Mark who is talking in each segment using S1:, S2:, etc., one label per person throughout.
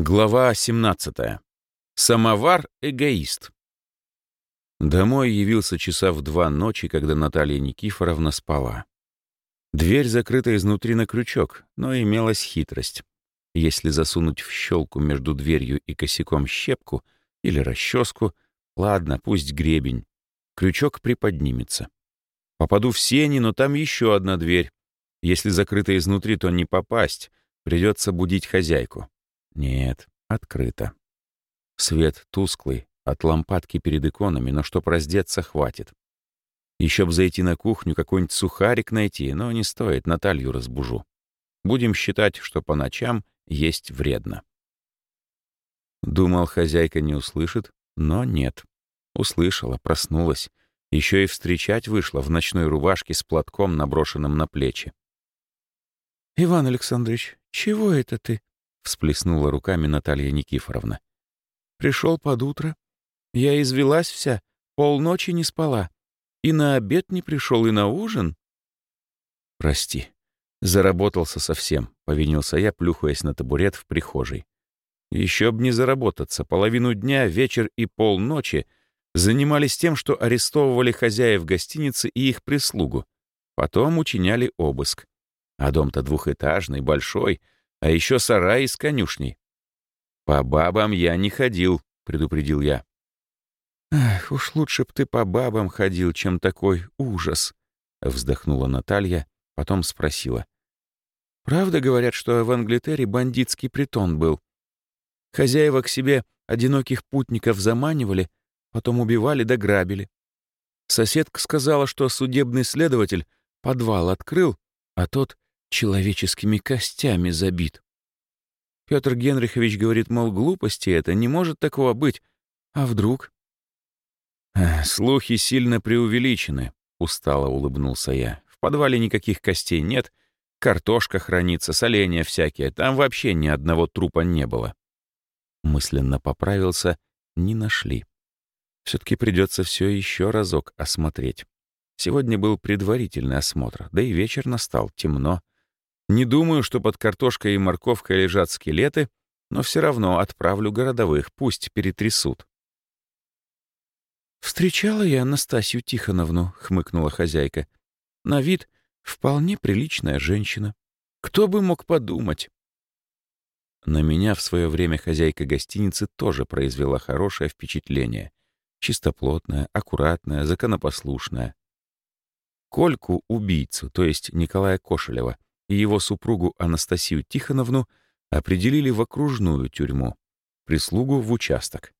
S1: Глава 17. Самовар-эгоист. Домой явился часа в два ночи, когда Наталья Никифоровна спала. Дверь закрыта изнутри на крючок, но имелась хитрость. Если засунуть в щелку между дверью и косяком щепку или расческу, ладно, пусть гребень, крючок приподнимется. Попаду в сени, но там еще одна дверь. Если закрыта изнутри, то не попасть, придется будить хозяйку. Нет, открыто. Свет тусклый, от лампадки перед иконами, но чтоб раздеться, хватит. Еще б зайти на кухню, какой-нибудь сухарик найти, но не стоит, Наталью разбужу. Будем считать, что по ночам есть вредно. Думал, хозяйка не услышит, но нет. Услышала, проснулась. Еще и встречать вышла в ночной рубашке с платком, наброшенным на плечи.
S2: «Иван Александрович, чего это ты?»
S1: — всплеснула руками Наталья Никифоровна.
S2: «Пришел под утро. Я извелась вся, полночи не спала. И на обед не пришел, и на ужин».
S1: «Прости, заработался совсем», — повинился я, плюхаясь на табурет в прихожей. Еще б не заработаться. Половину дня, вечер и полночи занимались тем, что арестовывали хозяев гостиницы и их прислугу. Потом учиняли обыск. А дом-то двухэтажный, большой — а еще сарай с конюшней. «По бабам я не ходил», — предупредил я.
S2: «Ах, уж лучше б ты по бабам ходил, чем такой ужас», — вздохнула Наталья, потом спросила. «Правда говорят, что в Англитере бандитский притон был? Хозяева к себе одиноких путников заманивали, потом убивали да грабили. Соседка сказала, что судебный следователь подвал открыл, а тот человеческими костями забит. Петр Генрихович говорит, мол, глупости это, не может такого быть. А вдруг?
S1: «Слухи сильно преувеличены», — устало улыбнулся я. «В подвале никаких костей нет, картошка хранится, соленья всякие, там вообще ни одного трупа не было». Мысленно поправился, не нашли. Все-таки придется все еще разок осмотреть. Сегодня был предварительный осмотр, да и вечер настал, темно. Не думаю, что под картошкой и морковкой лежат скелеты, но все равно отправлю городовых, пусть перетрясут.
S2: «Встречала я Анастасию Тихоновну», — хмыкнула хозяйка. «На вид вполне приличная женщина. Кто бы мог подумать?»
S1: На меня в свое время хозяйка гостиницы тоже произвела хорошее впечатление. Чистоплотная, аккуратная, законопослушная. Кольку, убийцу, то есть Николая Кошелева, и его супругу Анастасию Тихоновну определили в окружную тюрьму, прислугу в участок.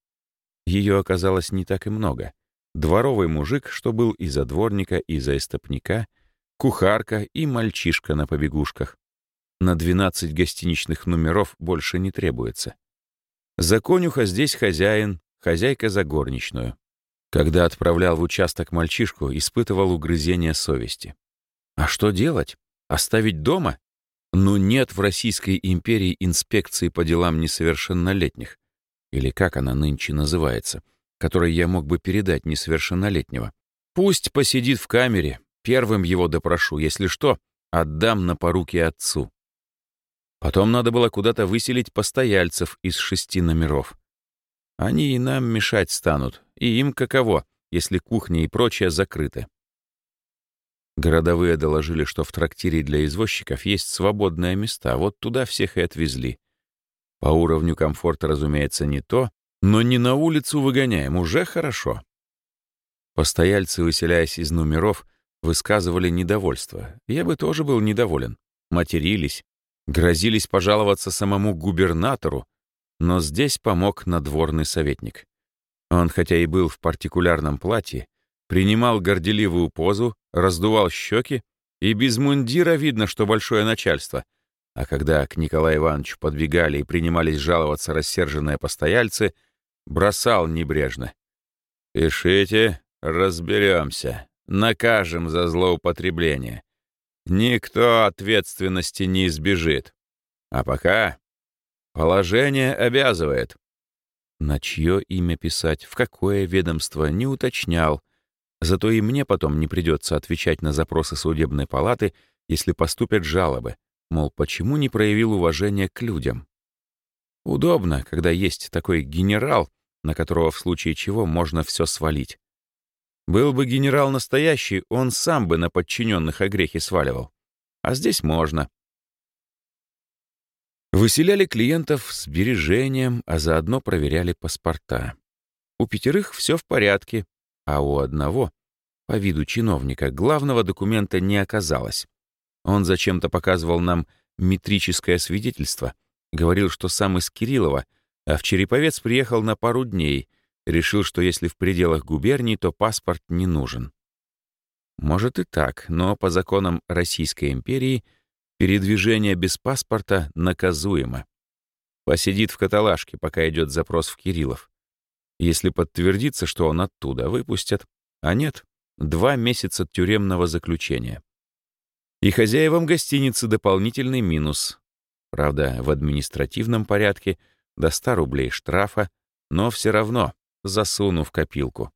S1: Ее оказалось не так и много. Дворовый мужик, что был и за дворника, и за эстопника, кухарка и мальчишка на побегушках. На 12 гостиничных номеров больше не требуется. За конюха здесь хозяин, хозяйка за горничную. Когда отправлял в участок мальчишку, испытывал угрызение совести. А что делать? Оставить дома? Ну нет в Российской империи инспекции по делам несовершеннолетних. Или как она нынче называется, которой я мог бы передать несовершеннолетнего. Пусть посидит в камере, первым его допрошу, если что, отдам на поруки отцу. Потом надо было куда-то выселить постояльцев из шести номеров. Они и нам мешать станут, и им каково, если кухня и прочее закрыты. Городовые доложили, что в трактире для извозчиков есть свободные места, вот туда всех и отвезли. По уровню комфорта, разумеется, не то, но не на улицу выгоняем, уже хорошо. Постояльцы, выселяясь из номеров, высказывали недовольство. Я бы тоже был недоволен. Матерились, грозились пожаловаться самому губернатору, но здесь помог надворный советник. Он, хотя и был в партикулярном платье, принимал горделивую позу, раздувал щеки, и без мундира видно, что большое начальство. А когда к Николаю Ивановичу подвигали и принимались жаловаться рассерженные постояльцы, бросал небрежно. «Пишите, разберемся, накажем за злоупотребление. Никто ответственности не избежит. А пока положение обязывает». На чье имя писать, в какое ведомство, не уточнял, Зато и мне потом не придется отвечать на запросы судебной палаты, если поступят жалобы, мол, почему не проявил уважения к людям. Удобно, когда есть такой генерал, на которого в случае чего можно все свалить. Был бы генерал настоящий, он сам бы на подчиненных огрехи сваливал. А здесь можно. Выселяли клиентов с сбережением, а заодно проверяли паспорта. У пятерых все в порядке, а у одного, по виду чиновника, главного документа не оказалось. Он зачем-то показывал нам метрическое свидетельство, говорил, что сам из Кириллова, а в Череповец приехал на пару дней, решил, что если в пределах губернии, то паспорт не нужен. Может и так, но по законам Российской империи — Передвижение без паспорта наказуемо. Посидит в каталажке, пока идет запрос в Кириллов. Если подтвердится, что он оттуда, выпустят. А нет, два месяца тюремного заключения. И хозяевам гостиницы дополнительный минус. Правда, в административном порядке до 100 рублей штрафа, но все равно засуну в копилку.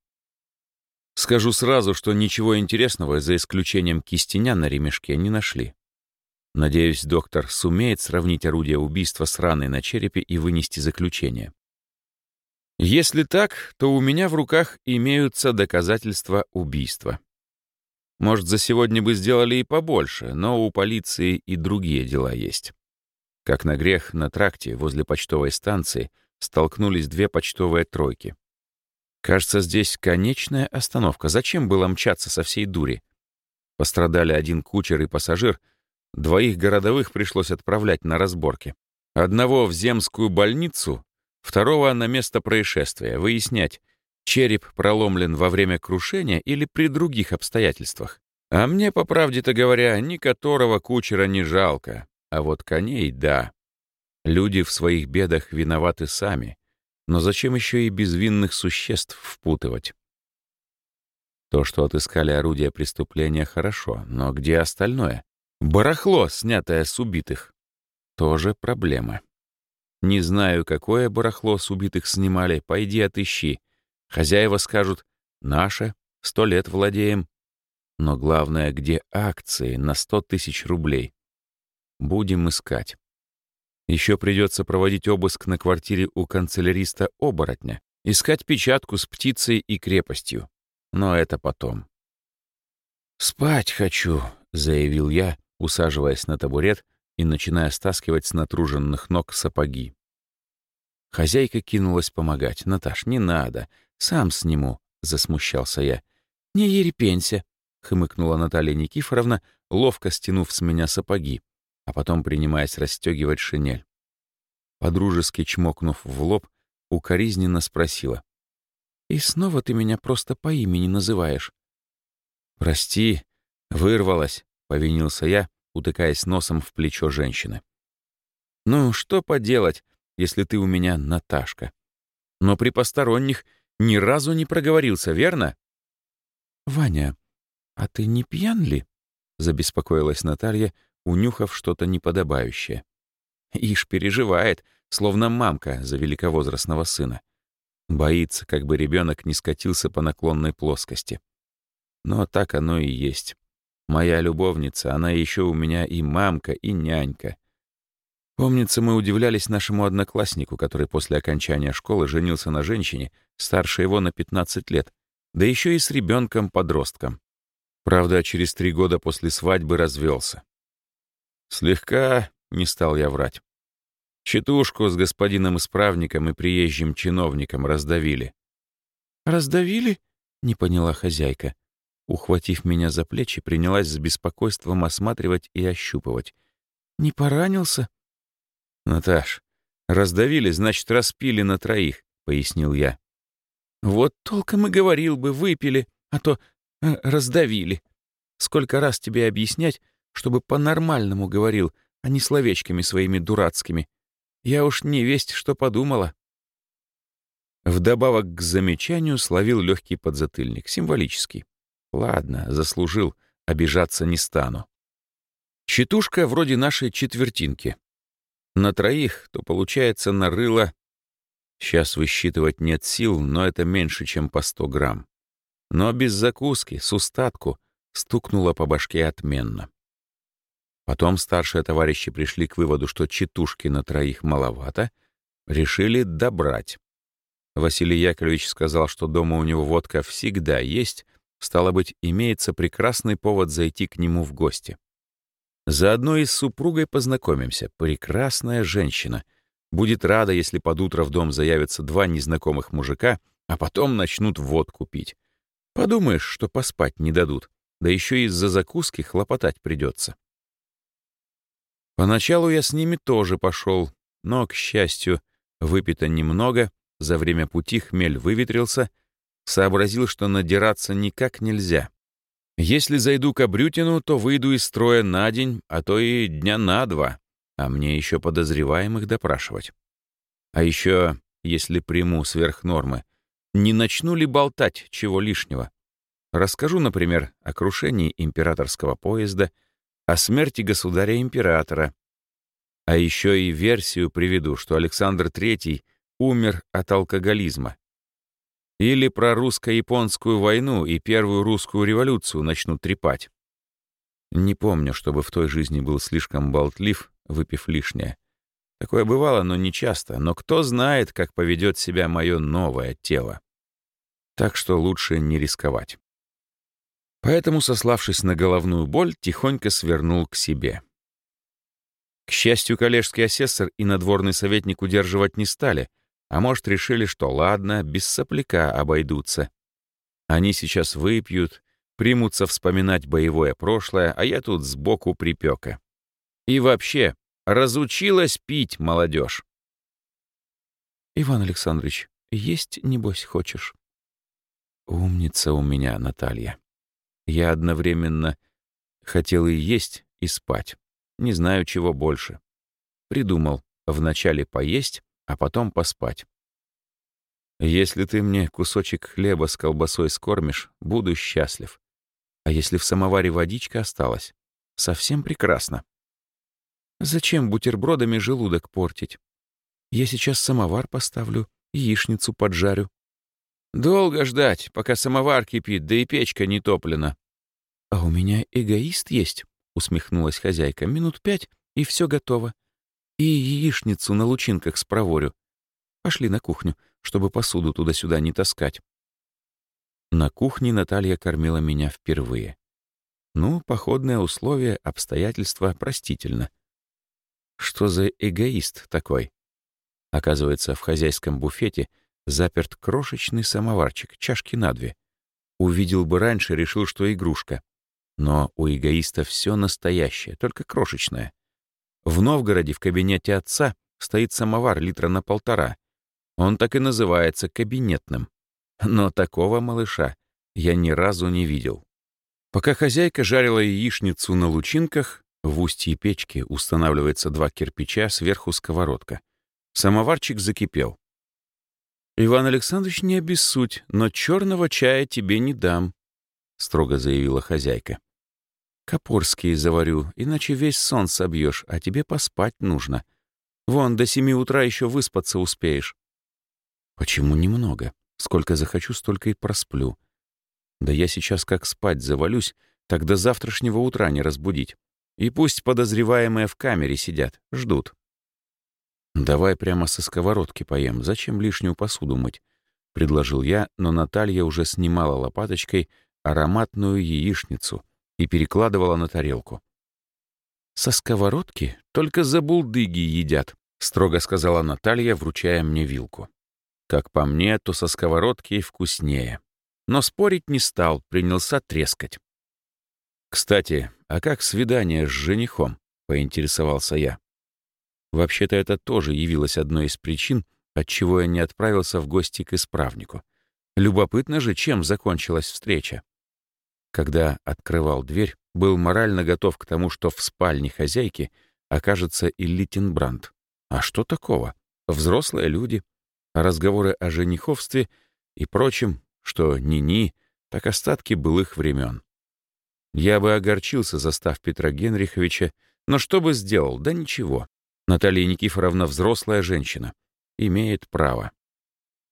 S1: Скажу сразу, что ничего интересного, за исключением кистеня на ремешке, не нашли. Надеюсь, доктор сумеет сравнить орудие убийства с раной на черепе и вынести заключение. Если так, то у меня в руках имеются доказательства убийства. Может, за сегодня бы сделали и побольше, но у полиции и другие дела есть. Как на грех, на тракте возле почтовой станции столкнулись две почтовые тройки. Кажется, здесь конечная остановка. Зачем было мчаться со всей дури? Пострадали один кучер и пассажир — Двоих городовых пришлось отправлять на разборки. Одного в земскую больницу, второго на место происшествия, выяснять, череп проломлен во время крушения или при других обстоятельствах. А мне, по правде-то говоря, ни которого кучера не жалко, а вот коней — да. Люди в своих бедах виноваты сами, но зачем еще и безвинных существ впутывать? То, что отыскали орудие преступления, хорошо, но где остальное? Барахло, снятое с убитых. Тоже проблема. Не знаю, какое барахло с убитых снимали, пойди отыщи. Хозяева скажут «наше, сто лет владеем». Но главное, где акции на сто тысяч рублей. Будем искать. Еще придется проводить обыск на квартире у канцеляриста-оборотня, искать печатку с птицей и крепостью. Но это потом. «Спать хочу», — заявил я, усаживаясь на табурет и начиная стаскивать с натруженных ног сапоги. Хозяйка кинулась помогать. «Наташ, не надо. Сам сниму», — засмущался я. «Не ерепенься», — хмыкнула Наталья Никифоровна, ловко стянув с меня сапоги, а потом принимаясь расстегивать шинель. Подружески чмокнув в лоб, укоризненно спросила. «И снова ты меня просто по имени называешь?» «Прости, вырвалась», — повинился я, утыкаясь носом в плечо женщины. «Ну, что поделать, если ты у меня Наташка? Но при посторонних ни разу не проговорился, верно?» «Ваня, а ты не пьян ли?» — забеспокоилась Наталья, унюхав что-то неподобающее. Ишь переживает, словно мамка за великовозрастного сына. Боится, как бы ребенок не скатился по наклонной плоскости. Но так оно и есть. Моя любовница, она еще у меня и мамка, и нянька. Помнится, мы удивлялись нашему однокласснику, который после окончания школы женился на женщине, старше его на 15 лет, да еще и с ребенком-подростком. Правда, через три года после свадьбы развелся. Слегка не стал я врать. Читушку с господином-исправником и приезжим чиновником раздавили. «Раздавили?» — не поняла хозяйка. Ухватив меня за плечи, принялась с беспокойством осматривать и ощупывать. «Не поранился?» «Наташ, раздавили, значит, распили на троих», — пояснил я. «Вот толком и говорил бы, выпили, а то э, раздавили. Сколько раз тебе объяснять, чтобы по-нормальному говорил, а не словечками своими дурацкими. Я уж не весть, что подумала». Вдобавок к замечанию словил легкий подзатыльник, символический. Ладно, заслужил, обижаться не стану. Читушка вроде нашей четвертинки. На троих, то получается нарыло... Сейчас высчитывать нет сил, но это меньше, чем по 100 грамм. Но без закуски, с устатку, стукнуло по башке отменно. Потом старшие товарищи пришли к выводу, что читушки на троих маловато, Решили добрать. Василий Яковлевич сказал, что дома у него водка всегда есть, стало быть, имеется прекрасный повод зайти к нему в гости. Заодно и с супругой познакомимся. Прекрасная женщина. Будет рада, если под утро в дом заявятся два незнакомых мужика, а потом начнут водку пить. Подумаешь, что поспать не дадут. Да еще из-за закуски хлопотать придется. Поначалу я с ними тоже пошел, но, к счастью, выпито немного, за время пути хмель выветрился, сообразил, что надираться никак нельзя. Если зайду к Абрютину, то выйду из строя на день, а то и дня на два, а мне еще подозреваемых допрашивать. А еще, если приму сверх нормы, не начну ли болтать чего лишнего? Расскажу, например, о крушении императорского поезда, о смерти государя-императора, а еще и версию приведу, что Александр III умер от алкоголизма. Или про русско-японскую войну и первую русскую революцию начнут трепать. Не помню, чтобы в той жизни был слишком болтлив, выпив лишнее. Такое бывало, но не часто. Но кто знает, как поведет себя мое новое тело. Так что лучше не рисковать. Поэтому, сославшись на головную боль, тихонько свернул к себе. К счастью, коллежский асессор и надворный советник удерживать не стали, а может, решили, что ладно, без сопляка обойдутся. Они сейчас выпьют, примутся вспоминать боевое прошлое, а я тут сбоку припека. И вообще, разучилась пить молодежь.
S2: Иван Александрович, есть, небось, хочешь? Умница у меня, Наталья. Я одновременно хотел и есть, и спать. Не знаю, чего больше. Придумал вначале поесть, а потом поспать. Если ты мне кусочек хлеба с колбасой скормишь, буду счастлив. А если в самоваре водичка осталась, совсем прекрасно. Зачем бутербродами желудок портить? Я сейчас самовар поставлю, яичницу поджарю. Долго ждать, пока самовар кипит, да и печка не топлена. А у меня эгоист есть. — усмехнулась хозяйка. «Минут пять, и все готово. И яичницу на лучинках спроворю. Пошли на кухню, чтобы посуду туда-сюда не таскать». На кухне Наталья кормила меня впервые. Ну, походное условие, обстоятельства простительно. Что за эгоист такой? Оказывается, в хозяйском буфете заперт крошечный самоварчик, чашки на две. Увидел бы раньше, решил, что игрушка. Но у эгоиста все настоящее, только крошечное. В Новгороде в кабинете отца стоит самовар литра на полтора. Он так и называется кабинетным. Но такого малыша я ни разу не видел. Пока хозяйка жарила яичницу на лучинках, в устье печки устанавливается два кирпича, сверху сковородка. Самоварчик закипел. «Иван Александрович, не обессудь, но черного чая тебе не дам», — строго заявила хозяйка. «Копорские заварю, иначе весь сон собьешь, а тебе поспать нужно. Вон, до семи утра еще выспаться успеешь». «Почему немного? Сколько захочу, столько и просплю. Да я сейчас как спать завалюсь, так до завтрашнего утра не разбудить. И пусть подозреваемые в камере сидят, ждут». «Давай прямо со сковородки поем, зачем лишнюю посуду мыть?» — предложил я, но Наталья уже снимала лопаточкой ароматную яичницу и перекладывала на тарелку. «Со сковородки только за булдыги едят», — строго сказала Наталья, вручая мне вилку. Как по мне, то со сковородки вкуснее. Но спорить не стал, принялся трескать. «Кстати, а как свидание с женихом?» — поинтересовался я. Вообще-то это тоже явилось одной из причин, отчего я не отправился в гости к исправнику. Любопытно же, чем закончилась встреча. Когда открывал дверь, был морально готов к тому, что в спальне хозяйки окажется и Литтенбранд. А что такого? Взрослые люди. Разговоры о жениховстве и прочем, что ни-ни, так остатки былых времен. Я бы огорчился, застав Петра Генриховича, но что бы сделал? Да ничего. Наталья Никифоровна взрослая женщина. Имеет право.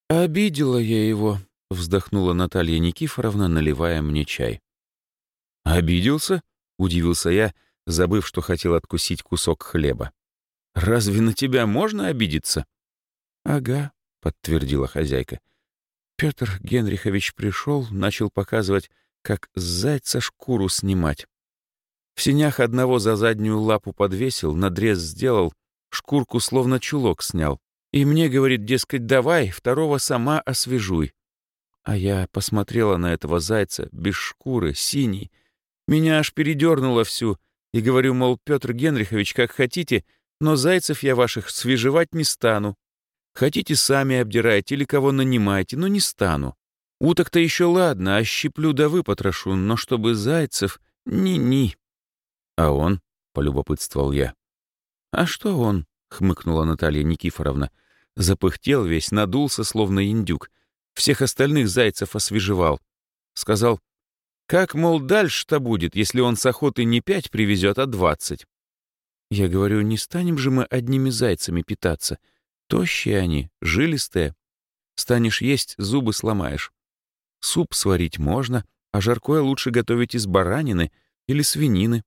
S2: «Обидела я его», — вздохнула Наталья Никифоровна, наливая мне чай. «Обиделся?» — удивился я, забыв, что хотел откусить кусок хлеба. «Разве на тебя можно обидеться?» «Ага», — подтвердила хозяйка. Петр Генрихович пришел, начал показывать, как с зайца шкуру снимать. В синях одного за заднюю лапу подвесил, надрез сделал, шкурку словно чулок снял. И мне говорит, дескать, давай, второго сама освежуй. А я посмотрела на этого зайца, без шкуры, синий. Меня аж передернуло всю. И говорю, мол, Петр Генрихович, как хотите, но зайцев я ваших свежевать не стану. Хотите, сами обдирайте или кого нанимайте, но не стану. Уток-то еще ладно, а щиплю да выпотрошу, но чтобы зайцев — ни-ни. А он? — полюбопытствовал я. А что он? — хмыкнула Наталья Никифоровна. Запыхтел весь, надулся, словно индюк. Всех остальных зайцев освежевал. Сказал, как, мол, дальше-то будет, если он с охоты не пять привезет, а двадцать? Я говорю, не станем же мы одними зайцами питаться. Тощие они, жилистые. Станешь есть, зубы сломаешь. Суп сварить можно, а жаркое лучше готовить из баранины или свинины.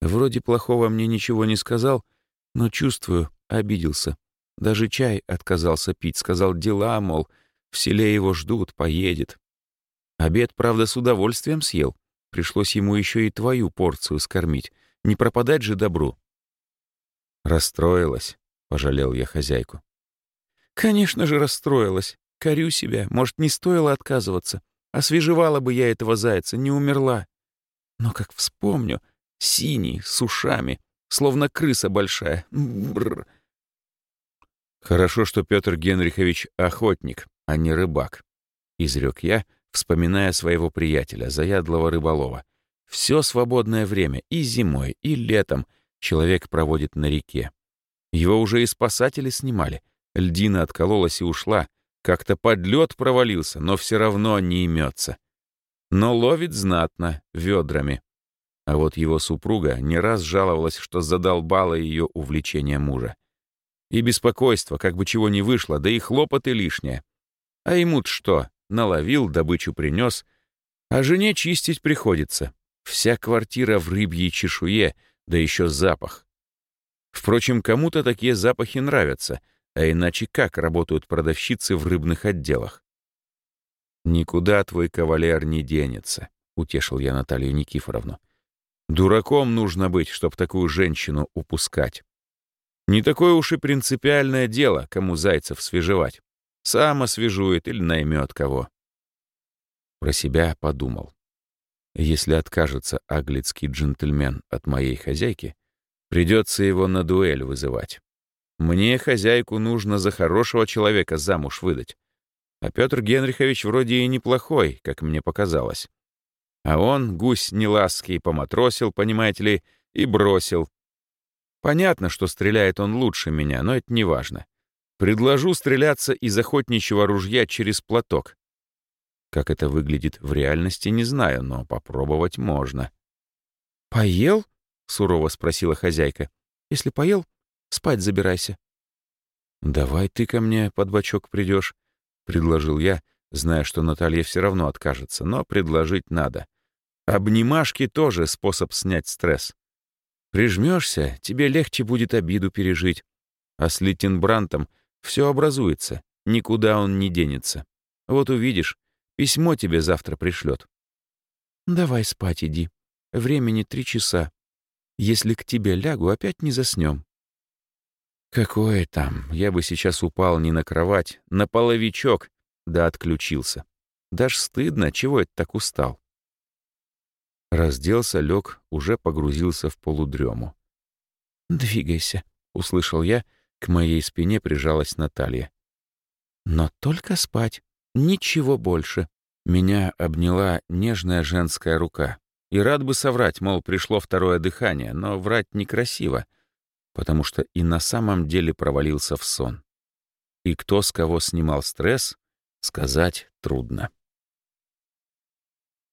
S2: Вроде плохого мне ничего не сказал, но чувствую, обиделся. Даже чай отказался пить, сказал дела, мол, в селе его ждут, поедет. Обед, правда, с удовольствием съел. Пришлось ему еще и твою порцию скормить. Не пропадать же добру. Расстроилась. — пожалел я хозяйку. «Конечно же расстроилась. Корю себя. Может, не стоило отказываться. Освежевала бы я этого зайца, не умерла. Но как вспомню, синий, с ушами, словно крыса большая. Бррр. «Хорошо, что Петр Генрихович охотник, а не рыбак», — изрек я, вспоминая своего приятеля, заядлого рыболова. Все свободное время, и зимой, и летом, человек проводит на реке. Его уже и спасатели снимали. Льдина откололась и ушла. Как-то под лед провалился, но все равно не имется. Но ловит знатно, ведрами. А вот его супруга не раз жаловалась, что задолбало ее увлечение мужа. И беспокойство, как бы чего не вышло, да и хлопоты лишние. А ему-то что, наловил, добычу принес, а жене чистить приходится. Вся квартира в рыбьей чешуе, да еще запах. Впрочем, кому-то такие запахи нравятся, а иначе как работают продавщицы в рыбных отделах? «Никуда твой кавалер не денется», — утешил я Наталью Никифоровну. «Дураком нужно быть, чтоб такую женщину упускать. Не такое уж и принципиальное дело, кому зайцев свежевать. Сам освежует или наймет кого». Про себя подумал. Если откажется аглицкий джентльмен от моей хозяйки, Придется его на дуэль вызывать. Мне хозяйку нужно за хорошего человека замуж выдать. А Петр Генрихович вроде и неплохой, как мне показалось. А он, гусь нелаский, поматросил, понимаете ли, и бросил. Понятно, что стреляет он лучше меня, но это не важно. Предложу стреляться из охотничьего ружья через платок. Как это выглядит в реальности, не знаю, но попробовать можно. «Поел?» — сурово спросила хозяйка. «Если поел, спать забирайся». «Давай ты ко мне под бочок придешь, предложил я, зная, что Наталья все равно откажется, но предложить надо. Обнимашки тоже способ снять стресс. Прижмешься, тебе легче будет обиду пережить. А с Литтенбрантом все образуется, никуда он не денется. Вот увидишь, письмо тебе завтра пришлет. «Давай спать иди. Времени три часа. Если к тебе лягу, опять не заснем. Какое там, я бы сейчас упал не на кровать, на половичок, да отключился. Даже стыдно, чего это так устал. Разделся, лег, уже погрузился в полудрему. «Двигайся», — услышал я, к моей спине прижалась Наталья. «Но только спать, ничего больше». Меня обняла нежная женская рука. И рад бы соврать, мол, пришло второе дыхание, но врать некрасиво, потому что и на самом деле провалился в сон. И кто с кого снимал стресс, сказать трудно.